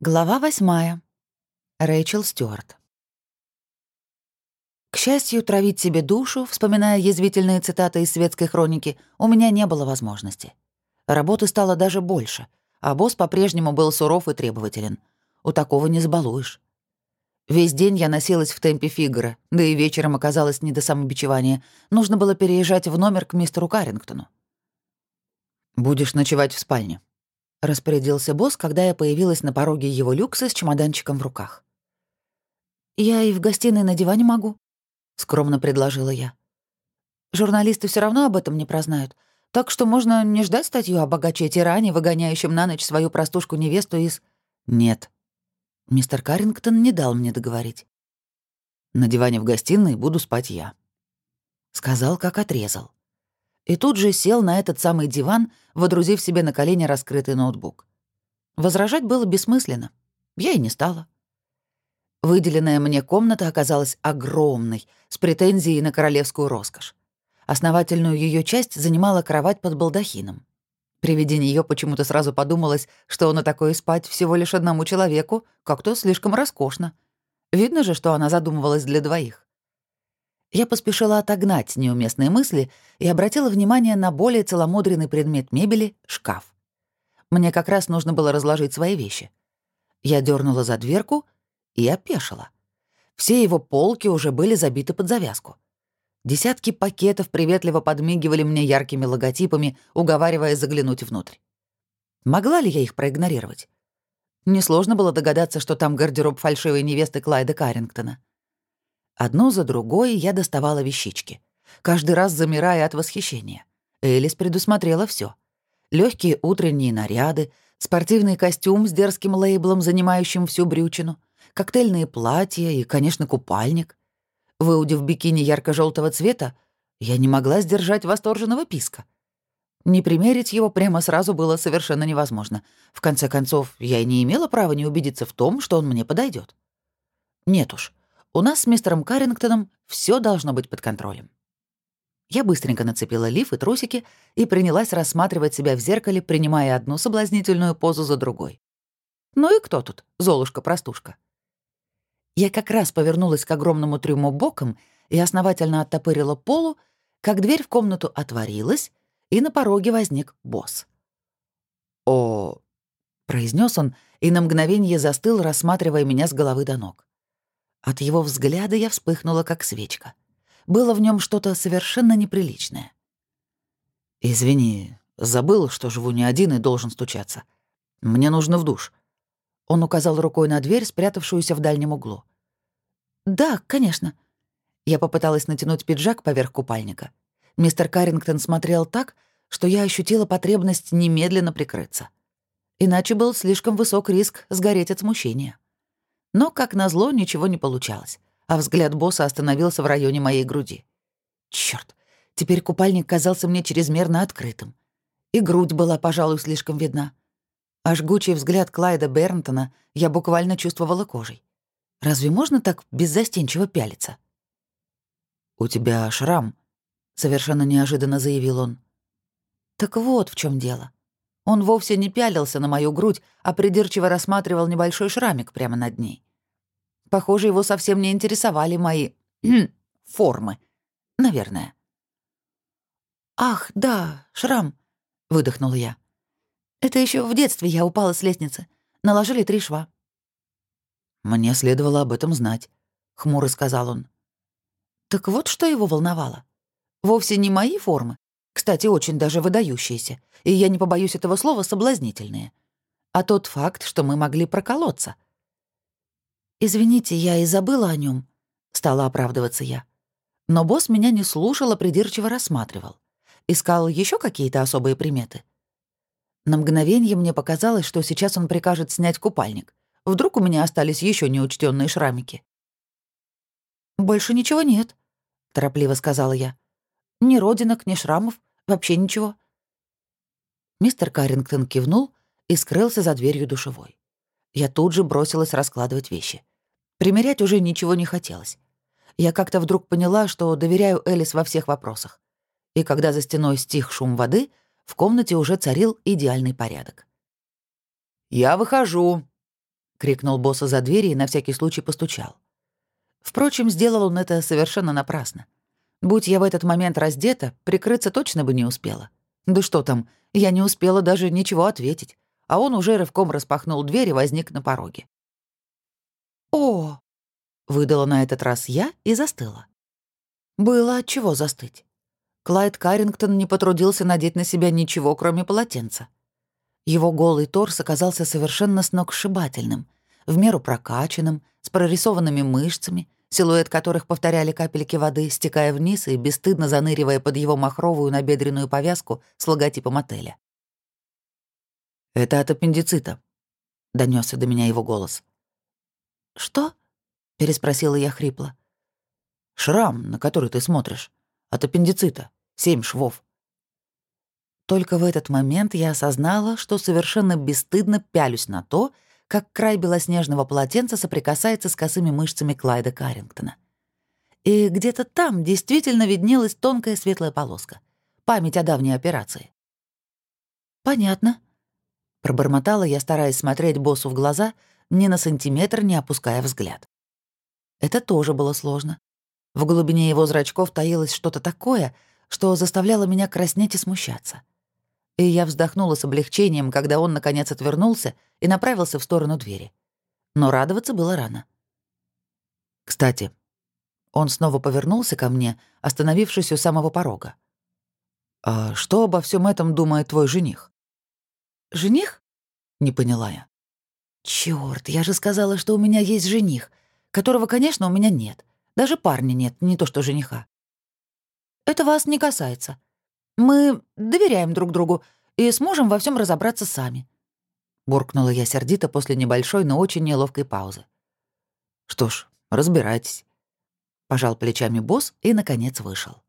Глава восьмая. Рэйчел Стюарт. К счастью, травить себе душу, вспоминая язвительные цитаты из светской хроники, у меня не было возможности. Работы стало даже больше, а босс по-прежнему был суров и требователен. У такого не забалуешь. Весь день я носилась в темпе фигура, да и вечером оказалось не до самобичевания. Нужно было переезжать в номер к мистеру Каррингтону. «Будешь ночевать в спальне», — распорядился босс, когда я появилась на пороге его люкса с чемоданчиком в руках. «Я и в гостиной на диване могу», — скромно предложила я. «Журналисты все равно об этом не прознают, так что можно не ждать статью о богаче тиране, выгоняющем на ночь свою простушку-невесту из...» «Нет». Мистер Каррингтон не дал мне договорить. «На диване в гостиной буду спать я». Сказал, как отрезал и тут же сел на этот самый диван, водрузив себе на колени раскрытый ноутбук. Возражать было бессмысленно. Я и не стала. Выделенная мне комната оказалась огромной, с претензией на королевскую роскошь. Основательную ее часть занимала кровать под балдахином. При виде нее почему-то сразу подумалось, что на такое спать всего лишь одному человеку как-то слишком роскошно. Видно же, что она задумывалась для двоих. Я поспешила отогнать неуместные мысли и обратила внимание на более целомудренный предмет мебели — шкаф. Мне как раз нужно было разложить свои вещи. Я дернула за дверку и опешила. Все его полки уже были забиты под завязку. Десятки пакетов приветливо подмигивали мне яркими логотипами, уговаривая заглянуть внутрь. Могла ли я их проигнорировать? Несложно было догадаться, что там гардероб фальшивой невесты Клайда Каррингтона. Одну за другой я доставала вещички, каждый раз замирая от восхищения. Элис предусмотрела все: легкие утренние наряды, спортивный костюм с дерзким лейблом, занимающим всю брючину, коктейльные платья и, конечно, купальник. Выудив бикини ярко желтого цвета, я не могла сдержать восторженного писка. Не примерить его прямо сразу было совершенно невозможно. В конце концов, я и не имела права не убедиться в том, что он мне подойдет. Нет уж, у нас с мистером Каррингтоном все должно быть под контролем. Я быстренько нацепила лиф и трусики и принялась рассматривать себя в зеркале, принимая одну соблазнительную позу за другой. Ну и кто тут, Золушка-простушка? Я как раз повернулась к огромному трюму боком и основательно оттопырила полу, как дверь в комнату отворилась, и на пороге возник босс. «О...» — произнес он и на мгновение застыл, рассматривая меня с головы до ног. От его взгляда я вспыхнула, как свечка. Было в нем что-то совершенно неприличное. «Извини, забыл, что живу не один и должен стучаться. Мне нужно в душ». Он указал рукой на дверь, спрятавшуюся в дальнем углу. «Да, конечно». Я попыталась натянуть пиджак поверх купальника. Мистер Каррингтон смотрел так, что я ощутила потребность немедленно прикрыться. Иначе был слишком высок риск сгореть от смущения. Но, как назло, ничего не получалось, а взгляд босса остановился в районе моей груди. Черт, теперь купальник казался мне чрезмерно открытым. И грудь была, пожалуй, слишком видна. А жгучий взгляд Клайда Бернтона я буквально чувствовала кожей. Разве можно так беззастенчиво пялиться? «У тебя шрам», — совершенно неожиданно заявил он. Так вот в чем дело. Он вовсе не пялился на мою грудь, а придирчиво рассматривал небольшой шрамик прямо над ней. Похоже, его совсем не интересовали мои формы. Наверное. «Ах, да, шрам», — выдохнула я. «Это еще в детстве я упала с лестницы. Наложили три шва». «Мне следовало об этом знать», — хмуро сказал он. Так вот, что его волновало. Вовсе не мои формы, кстати, очень даже выдающиеся, и я не побоюсь этого слова, соблазнительные. А тот факт, что мы могли проколоться. «Извините, я и забыла о нем, стала оправдываться я. Но босс меня не слушал, а придирчиво рассматривал. Искал еще какие-то особые приметы. На мгновение мне показалось, что сейчас он прикажет снять купальник. Вдруг у меня остались еще неучтенные шрамики. «Больше ничего нет», — торопливо сказала я. «Ни родинок, ни шрамов. Вообще ничего». Мистер Каррингтон кивнул и скрылся за дверью душевой. Я тут же бросилась раскладывать вещи. Примерять уже ничего не хотелось. Я как-то вдруг поняла, что доверяю Элис во всех вопросах. И когда за стеной стих шум воды, в комнате уже царил идеальный порядок. «Я выхожу», —— крикнул босса за двери и на всякий случай постучал. Впрочем, сделал он это совершенно напрасно. Будь я в этот момент раздета, прикрыться точно бы не успела. Да что там, я не успела даже ничего ответить, а он уже рывком распахнул дверь и возник на пороге. «О!» — выдала на этот раз я и застыла. Было от чего застыть. Клайд Каррингтон не потрудился надеть на себя ничего, кроме полотенца. Его голый торс оказался совершенно сногсшибательным, в меру прокачанным, с прорисованными мышцами, силуэт которых повторяли капельки воды, стекая вниз и бесстыдно заныривая под его махровую набедренную повязку с логотипом отеля. «Это от аппендицита», — донесся до меня его голос. «Что?» — переспросила я хрипло. «Шрам, на который ты смотришь. От аппендицита. Семь швов». Только в этот момент я осознала, что совершенно бесстыдно пялюсь на то, как край белоснежного полотенца соприкасается с косыми мышцами Клайда Каррингтона. И где-то там действительно виднелась тонкая светлая полоска. Память о давней операции. «Понятно», — пробормотала я, стараясь смотреть боссу в глаза, ни на сантиметр не опуская взгляд. Это тоже было сложно. В глубине его зрачков таилось что-то такое, что заставляло меня краснеть и смущаться и я вздохнула с облегчением, когда он, наконец, отвернулся и направился в сторону двери. Но радоваться было рано. «Кстати», он снова повернулся ко мне, остановившись у самого порога. «А что обо всем этом думает твой жених?» «Жених?» — не поняла я. «Чёрт, я же сказала, что у меня есть жених, которого, конечно, у меня нет. Даже парня нет, не то что жениха». «Это вас не касается», мы доверяем друг другу и сможем во всем разобраться сами. Буркнула я сердито после небольшой, но очень неловкой паузы. Что ж, разбирайтесь. Пожал плечами босс и, наконец, вышел.